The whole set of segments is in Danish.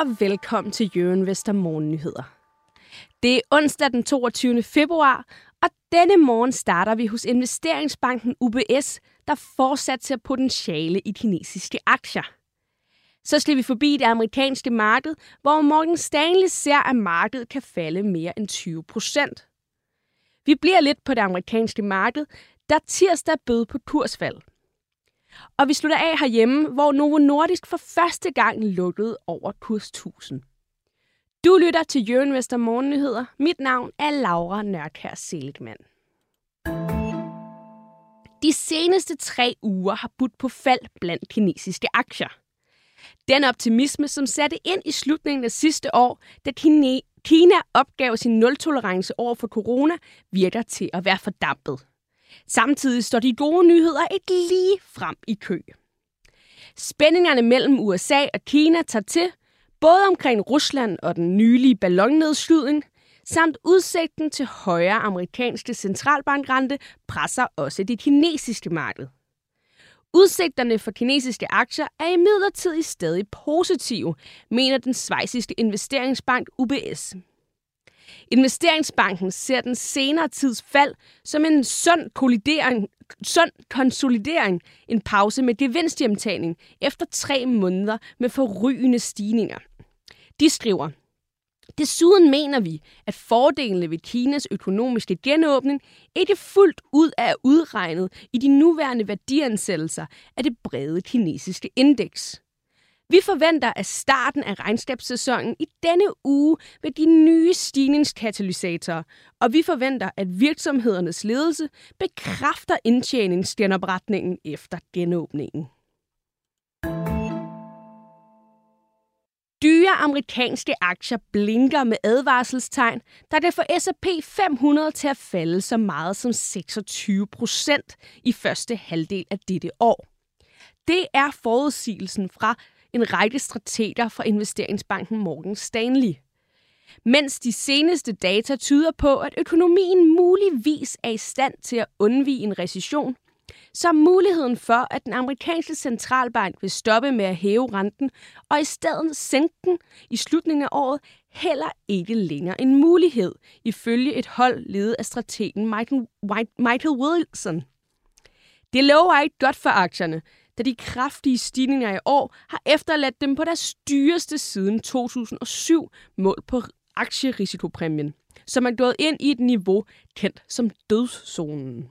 og velkommen til Jørgen Vester Morgennyheder. Det er onsdag den 22. februar, og denne morgen starter vi hos investeringsbanken UBS, der fortsat ser potentiale i kinesiske aktier. Så skal vi forbi det amerikanske marked, hvor Morgan Stanley ser, at markedet kan falde mere end 20 procent. Vi bliver lidt på det amerikanske marked, der tirsdag bød på kursfald. Og vi slutter af herhjemme, hvor Novo Nordisk for første gang lukkede over kurs 1000. Du lytter til Jørgen Vester Morgennyheder. Mit navn er Laura Nørkær Seligman. De seneste tre uger har budt på fald blandt kinesiske aktier. Den optimisme, som satte ind i slutningen af sidste år, da Kina opgav sin nul-tolerance over for corona, virker til at være fordampet. Samtidig står de gode nyheder ikke lige frem i kø. Spændingerne mellem USA og Kina tager til, både omkring Rusland og den nylige ballonnedskydning, samt udsigten til højere amerikanske centralbankrente presser også det kinesiske marked. Udsigterne for kinesiske aktier er imidlertid stadig positive, mener den svejsiske investeringsbank UBS. Investeringsbanken ser den senere tids fald som en sund, kollidering, sund konsolidering, en pause med gevinsthjemtagning efter tre måneder med forrygende stigninger. De skriver, Desuden mener vi, at fordelene ved Kinas økonomiske genåbning ikke fuldt ud er udregnet i de nuværende værdiansættelser af det brede kinesiske indeks. Vi forventer, at starten af regnskabssæsonen i denne uge vil de nye stigningskatalysatorer, og vi forventer, at virksomhedernes ledelse bekræfter indtjeningsgenopretningen efter genåbningen. Dyre amerikanske aktier blinker med advarselstegn, da det får S&P 500 til at falde så meget som 26 procent i første halvdel af dette år. Det er forudsigelsen fra en række strateger fra investeringsbanken Morgan Stanley. Mens de seneste data tyder på, at økonomien muligvis er i stand til at undvige en recession, så er muligheden for, at den amerikanske centralbank vil stoppe med at hæve renten og i stedet sænke den i slutningen af året, heller ikke længere en mulighed, ifølge et hold ledet af strategen Michael, Wilson. Det lover ikke godt for aktierne, da de kraftige stigninger i år har efterladt dem på deres dyreste siden 2007 mål på aktierisikopræmien, som er gået ind i et niveau kendt som dødszonen.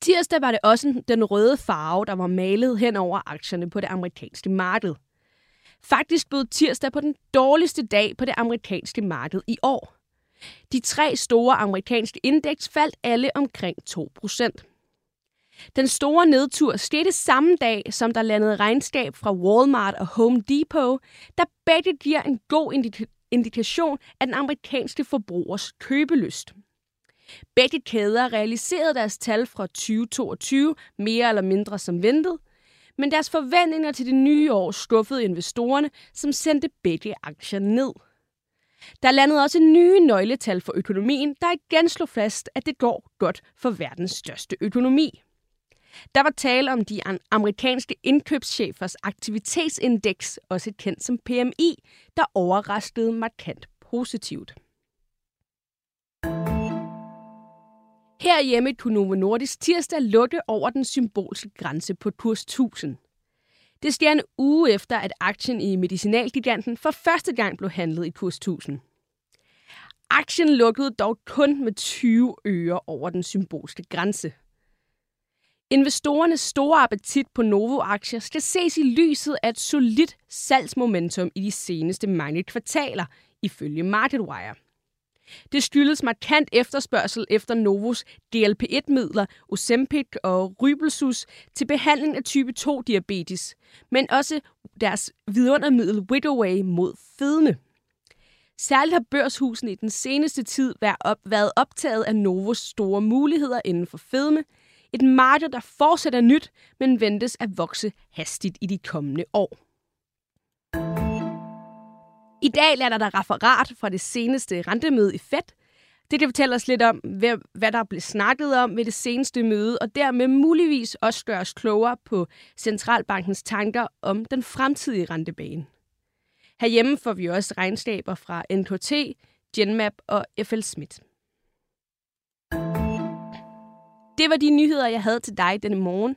Tirsdag var det også den røde farve, der var malet hen over aktierne på det amerikanske marked. Faktisk blev tirsdag på den dårligste dag på det amerikanske marked i år. De tre store amerikanske indeks faldt alle omkring 2% Den store nedtur skete samme dag, som der landede regnskab fra Walmart og Home Depot, der begge giver en god indika- indikation af den amerikanske forbrugers købelyst. Begge kæder realiserede deres tal fra 2022 mere eller mindre som ventet, men deres forventninger til det nye år skuffede investorerne, som sendte begge aktier ned. Der landede også nye nøgletal for økonomien, der igen slog fast, at det går godt for verdens største økonomi. Der var tale om de amerikanske indkøbschefers aktivitetsindeks, også kendt som PMI, der overraskede markant positivt. Herhjemme kunne Novo Nordisk tirsdag lukke over den symbolske grænse på kurs 1000. Det sker en uge efter, at aktien i medicinalgiganten for første gang blev handlet i kurs 1000. Aktien lukkede dog kun med 20 øre over den symbolske grænse. Investorernes store appetit på Novo-aktier skal ses i lyset af et solidt salgsmomentum i de seneste mange kvartaler, ifølge MarketWire. Det skyldes markant efterspørgsel efter Novos GLP-1-midler, Ozempic og Rybelsus til behandling af type 2-diabetes, men også deres vidundermiddel Widoway mod fedme. Særligt har børshusene i den seneste tid været optaget af Novos store muligheder inden for fedme, et marked, der fortsætter nyt, men ventes at vokse hastigt i de kommende år. I dag lander der referat fra det seneste rentemøde i Fed. Det kan fortælle os lidt om, hvad der blev snakket om ved det seneste møde, og dermed muligvis også gøre os klogere på Centralbankens tanker om den fremtidige rentebane. Herhjemme får vi også regnskaber fra NKT, Genmap og FL Schmidt. Det var de nyheder, jeg havde til dig denne morgen.